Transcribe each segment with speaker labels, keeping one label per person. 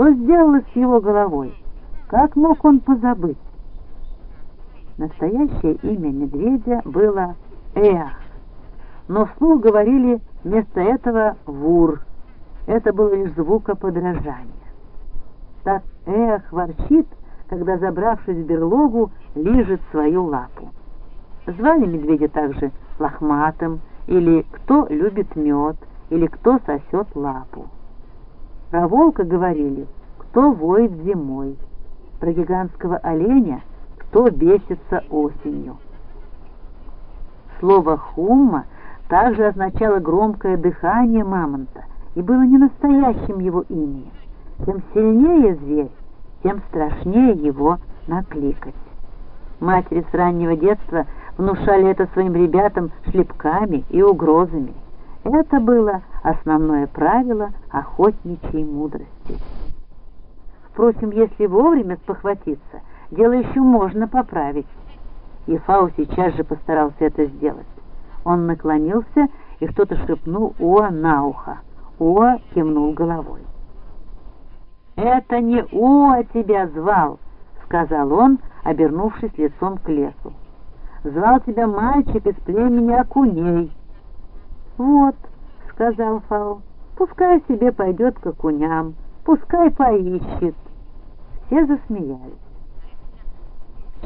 Speaker 1: Что сделалось с его головой? Как мог он позабыть? Настоящее имя медведя было Эах, но вслух говорили вместо этого Вур. Это было лишь звукоподражание. Так Эах ворчит, когда, забравшись в берлогу, лижет свою лапу. Звали медведя также лохматым, или кто любит мед, или кто сосет лапу. Про волка говорили, кто воет зимой, про гигантского оленя, кто бесится осенью. Слово «хумма» также означало громкое дыхание мамонта и было не настоящим его именем. Тем сильнее зверь, тем страшнее его накликать. Матери с раннего детства внушали это своим ребятам шлепками и угрозами. Это было основное правило охотничьей мудрости. Впрочем, если вовремя спохватиться, дело еще можно поправить. И Фау сейчас же постарался это сделать. Он наклонился и что-то шепнул Оа на ухо. Оа кивнул головой. «Это не Оа тебя звал!» — сказал он, обернувшись лицом к лесу. «Звал тебя мальчик из племени окуней». «Вот», — сказал Фау, — «пускай себе пойдет к окуням, пускай поищет». Все засмеялись.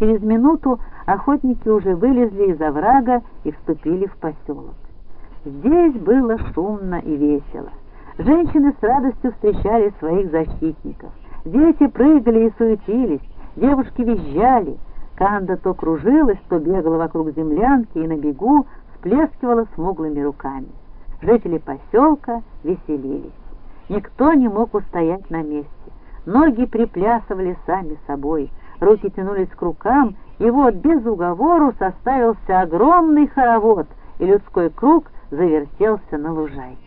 Speaker 1: Через минуту охотники уже вылезли из оврага и вступили в поселок. Здесь было шумно и весело. Женщины с радостью встречали своих защитников. Дети прыгали и суетились, девушки визжали. Канда то кружилась, то бегала вокруг землянки и на бегу всплескивала смуглыми руками. Жители поселка веселились. Никто не мог устоять на месте. Ноги приплясывали сами собой, руки тянулись к рукам, и вот без уговору составился огромный хоровод, и людской круг завертелся на лужайке.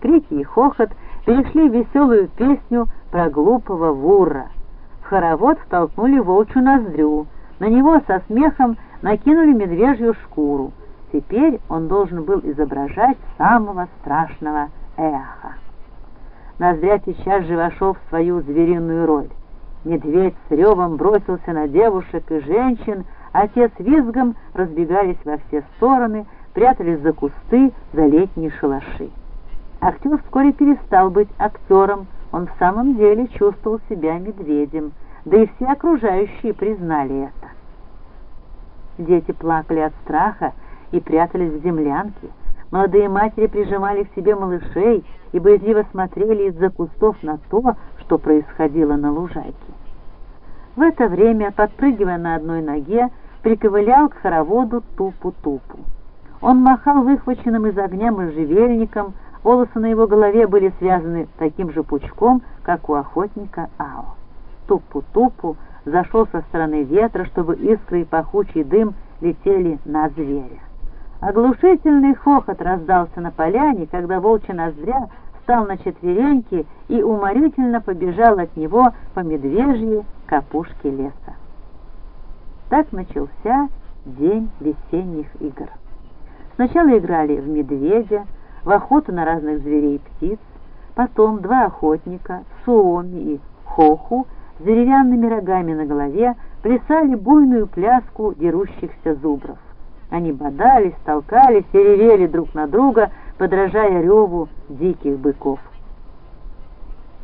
Speaker 1: Крики и хохот перешли в веселую песню про глупого вура. В хоровод втолкнули волчью ноздрю, на него со смехом накинули медвежью шкуру. Теперь он должен был изображать самого страшного эха. Ноздря сейчас же вошел в свою звериную роль. Медведь с ревом бросился на девушек и женщин, а те с визгом разбегались во все стороны, прятались за кусты, за летние шалаши. Актер вскоре перестал быть актером, он в самом деле чувствовал себя медведем, да и все окружающие признали это. Дети плакали от страха и прятались в землянке, Молодые матери прижимали к себе малышей и боязливо смотрели из-за кустов на то, что происходило на лужайке. В это время, подпрыгивая на одной ноге, приковылял к хороводу Тупу-Тупу. Он махал выхваченным из огня можжевельником, волосы на его голове были связаны таким же пучком, как у охотника Ао. Тупу-Тупу зашел со стороны ветра, чтобы искры и пахучий дым летели на зверя. Оглушительный хохот раздался на поляне, когда волчья ноздря встал на четвереньки и уморительно побежал от него по медвежьей капушке леса. Так начался день весенних игр. Сначала играли в медведя, в охоту на разных зверей и птиц, потом два охотника, Суоми и Хоху, с деревянными рогами на голове, плясали буйную пляску дерущихся зубров. Они бодались, толкались и ревели друг на друга, подражая реву диких быков.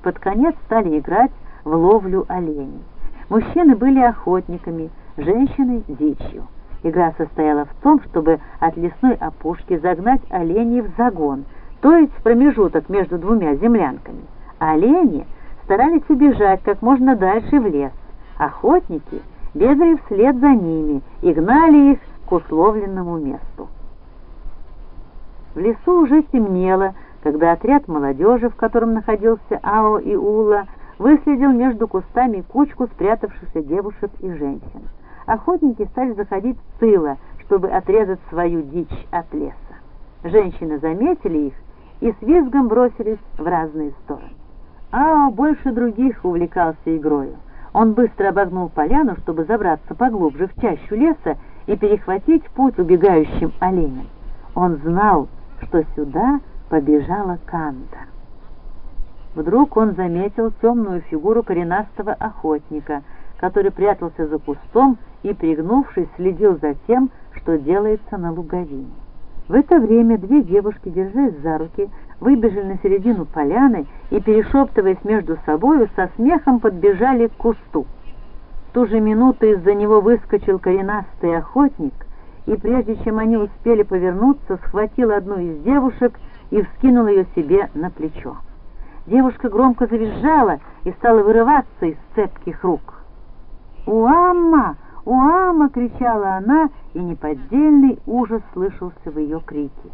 Speaker 1: Под конец стали играть в ловлю оленей. Мужчины были охотниками, женщины — дичью. Игра состояла в том, чтобы от лесной опушки загнать оленей в загон, то есть в промежуток между двумя землянками. Олени старались убежать как можно дальше в лес. Охотники бегали вслед за ними и гнали их к условленному месту. В лесу уже темнело, когда отряд молодежи, в котором находился Ао и Ула, выследил между кустами кучку спрятавшихся девушек и женщин. Охотники стали заходить с тыла, чтобы отрезать свою дичь от леса. Женщины заметили их и с визгом бросились в разные стороны. Ао больше других увлекался игрою. Он быстро обогнул поляну, чтобы забраться поглубже в чащу леса и перехватить путь убегающим оленям. Он знал, что сюда побежала Канда. Вдруг он заметил темную фигуру коренастого охотника, который прятался за кустом и, пригнувшись, следил за тем, что делается на луговине. В это время две девушки, держась за руки, выбежали на середину поляны и, перешептываясь между собою, со смехом подбежали к кусту. Ту же минуту из-за него выскочил коренастый охотник, и прежде чем они успели повернуться, схватил одну из девушек и вскинул ее себе на плечо. Девушка громко завизжала и стала вырываться из цепких рук. «Уамма! Уамма!» — кричала она, и неподдельный ужас слышался в ее крике.